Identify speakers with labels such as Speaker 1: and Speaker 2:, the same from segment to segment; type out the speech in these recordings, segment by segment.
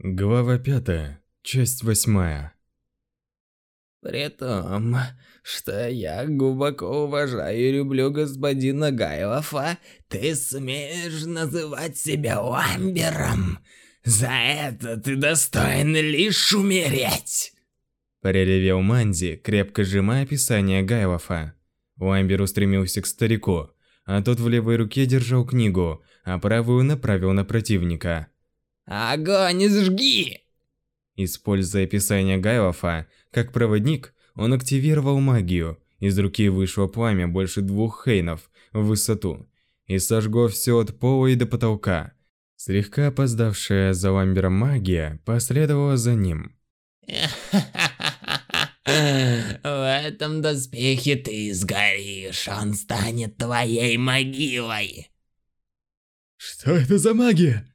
Speaker 1: Глава пятая, часть восьмая.
Speaker 2: При том, что я глубоко уважаю и люблю господина Гайлофа, ты смеешь называть себя Ламбером? За это ты достоин лишь умереть!»
Speaker 1: Проревел Манди, крепко сжимая описание Гайлофа. Ламбер устремился к старику, а тот в левой руке держал книгу, а правую направил на противника.
Speaker 2: «Огонь сжги!»
Speaker 1: Используя описание Гайлофа, как проводник, он активировал магию. Из руки вышло пламя больше двух хейнов в высоту и сожгло все от пола и до потолка. Слегка опоздавшая за Ламбером магия последовала за ним.
Speaker 2: В этом доспехе ты сгоришь, он станет твоей могилой.
Speaker 1: Что это за магия?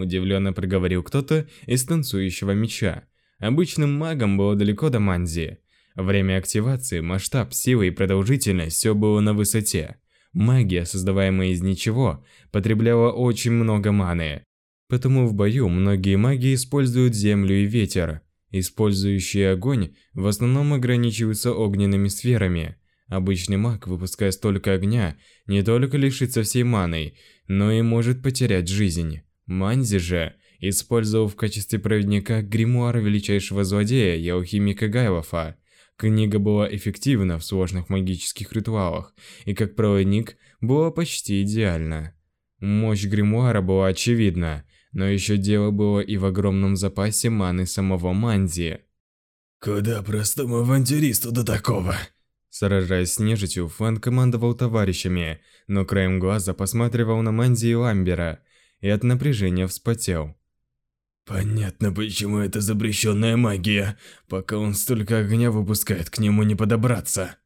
Speaker 1: Удивленно проговорил кто-то из танцующего меча. Обычным магом было далеко до Манзи. Время активации, масштаб, силы и продолжительность – все было на высоте. Магия, создаваемая из ничего, потребляла очень много маны. Потому в бою многие маги используют землю и ветер. Использующие огонь в основном ограничиваются огненными сферами. Обычный маг, выпуская столько огня, не только лишится всей маны, но и может потерять жизнь. Манзи же использовал в качестве проводника гримуар величайшего злодея и алхимика Гайлофа. Книга была эффективна в сложных магических ритуалах, и как проводник была почти идеальна. Мощь гримуара была очевидна, но еще дело было и в огромном запасе маны самого Манзи.
Speaker 3: «Куда простому авантюристу до такого?»
Speaker 1: Сражаясь с нежитью, Фан командовал товарищами, но краем глаза посматривал на Манзи и Ламбера, и от напряжения вспотел.
Speaker 3: Понятно, почему это запрещенная магия, пока он столько огня выпускает, к нему не подобраться.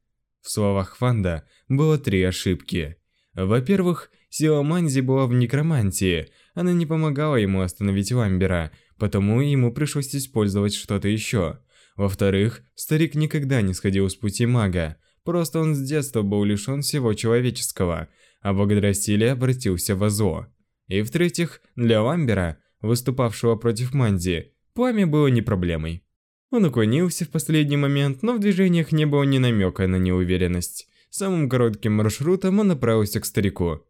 Speaker 1: В словах Фанда было три ошибки. Во-первых, сила Манзи была в некромантии, она не помогала ему остановить Ламбера, потому ему пришлось использовать что-то еще. Во-вторых, старик никогда не сходил с пути мага, просто он с детства был лишен всего человеческого, а благодаря силе обратился в зло. И в-третьих, для Ламбера, выступавшего против Манди, пламя было не проблемой. Он уклонился в последний момент, но в движениях не было ни намека на неуверенность. Самым коротким маршрутом он направился к старику.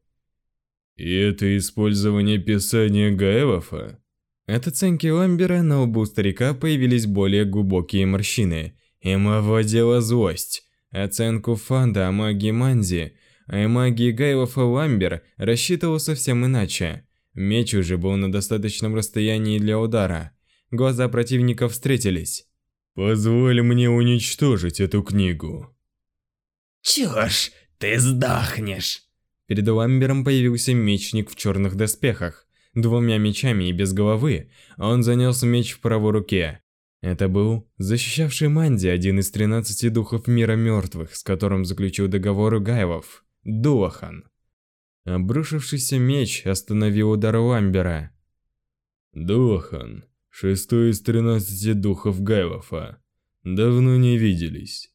Speaker 3: «И это использование писания Гаевофа?»
Speaker 1: От оценки Ламбера на лбу старика появились более глубокие морщины. Им овладела злость. Оценку Фанда о магии Манзи а магии Гайлов и Ламбер рассчитывал совсем иначе. Меч уже был на достаточном расстоянии для удара. Глаза противников встретились.
Speaker 3: «Позволь мне уничтожить эту книгу».
Speaker 2: «Чушь! Ты сдохнешь!»
Speaker 1: Перед Ламбером появился мечник в черных доспехах. Двумя мечами и без головы он занес меч в правой руке. Это был защищавший Манди, один из 13 духов мира мертвых, с которым заключил договор Гайлов. Дуахан. Обрушившийся меч остановил удар Ламбера.
Speaker 3: Дуахан, шестой из тринадцати духов Гайлофа. Давно не виделись.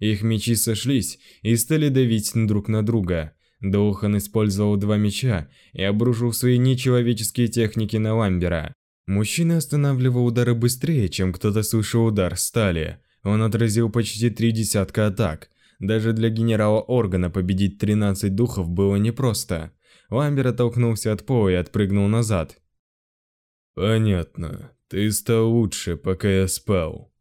Speaker 1: Их мечи сошлись и стали давить друг на друга. Дуахан использовал два меча и обрушил свои нечеловеческие техники на Ламбера. Мужчина останавливал удары быстрее, чем кто-то слышал удар стали. Он отразил почти три десятка атак, даже для генерала Органа победить 13 духов было непросто. Ламбер оттолкнулся от пола и отпрыгнул назад.
Speaker 3: «Понятно. Ты стал лучше, пока я спал».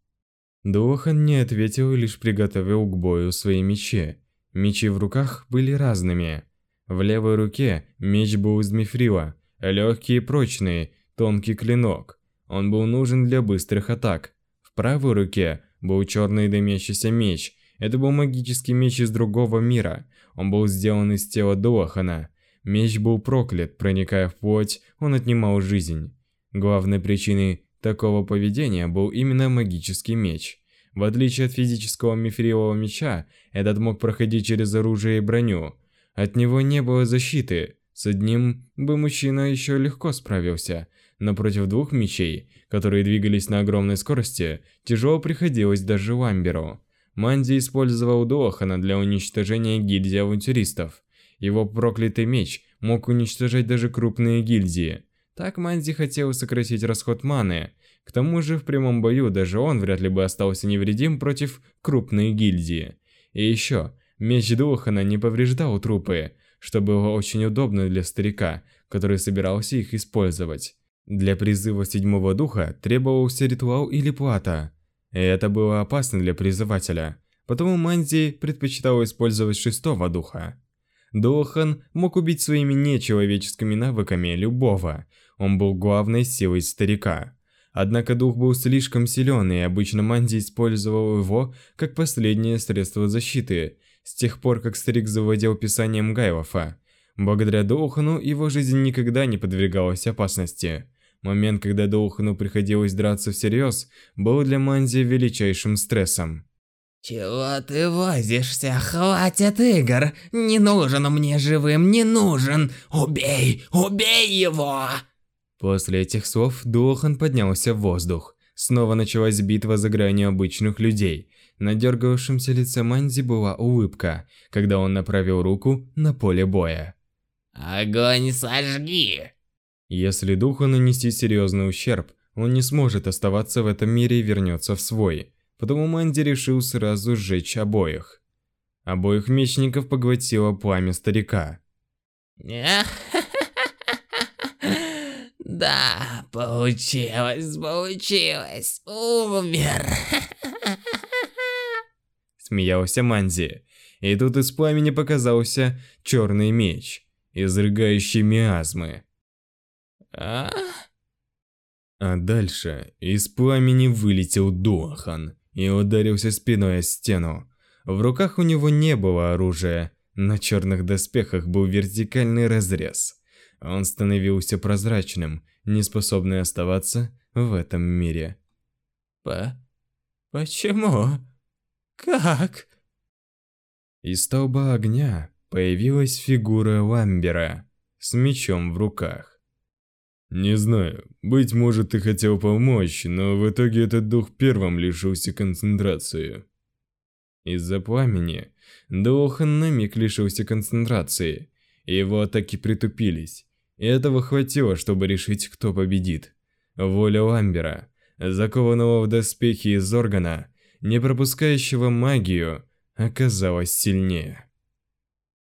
Speaker 1: Духан не ответил и лишь приготовил к бою свои мечи. Мечи в руках были разными. В левой руке меч был из мифрила, легкий и прочный, тонкий клинок. Он был нужен для быстрых атак. В правой руке был черный дымящийся меч – это был магический меч из другого мира. Он был сделан из тела Дуахана. Меч был проклят, проникая в плоть, он отнимал жизнь. Главной причиной такого поведения был именно магический меч. В отличие от физического мифрилового меча, этот мог проходить через оружие и броню. От него не было защиты. С одним бы мужчина еще легко справился, но против двух мечей, которые двигались на огромной скорости, тяжело приходилось даже Ламберу. Манди использовал Дуохана для уничтожения гильдии авантюристов. Его проклятый меч мог уничтожать даже крупные гильдии. Так Манзи хотел сократить расход маны. К тому же в прямом бою даже он вряд ли бы остался невредим против крупной гильдии. И еще, меч Духана не повреждал трупы, что было очень удобно для старика, который собирался их использовать. Для призыва седьмого духа требовался ритуал или плата. И это было опасно для призывателя, потому Манзи предпочитал использовать шестого духа. Духан мог убить своими нечеловеческими навыками любого, он был главной силой старика. Однако дух был слишком силен, и обычно Манди использовал его как последнее средство защиты, с тех пор, как старик завладел писанием Гайлофа. Благодаря Доухану его жизнь никогда не подвергалась опасности. Момент, когда Доухану приходилось драться всерьез, был для Манзи величайшим стрессом.
Speaker 2: «Чего ты возишься? Хватит игр! Не нужен мне живым, не нужен! Убей! Убей его!»
Speaker 1: После этих слов Дуохан поднялся в воздух. Снова началась битва за гранью обычных людей. На дергавшемся лице Манзи была улыбка, когда он направил руку на поле боя.
Speaker 2: «Огонь сожги!»
Speaker 1: Если духу нанести серьезный ущерб, он не сможет оставаться в этом мире и вернется в свой. Потому Манди решил сразу сжечь обоих. Обоих мечников поглотило пламя старика.
Speaker 2: Да, получилось, получилось. Умер.
Speaker 1: Смеялся Манзи. И тут из пламени показался черный меч, изрыгающий миазмы.
Speaker 2: А?
Speaker 1: А дальше из пламени вылетел Дуахан и ударился спиной о стену. В руках у него не было оружия, на черных доспехах был вертикальный разрез. Он становился прозрачным, неспособный оставаться в этом мире.
Speaker 2: По... Почему? Как?
Speaker 1: Из столба огня появилась фигура Ламбера с мечом в руках. Не знаю, быть может ты хотел помочь, но в итоге этот дух первым лишился концентрации. Из-за пламени Дохан на миг лишился концентрации, его атаки притупились. И этого хватило, чтобы решить, кто победит. Воля Ламбера, закованного в доспехи из органа, не пропускающего магию, оказалась сильнее.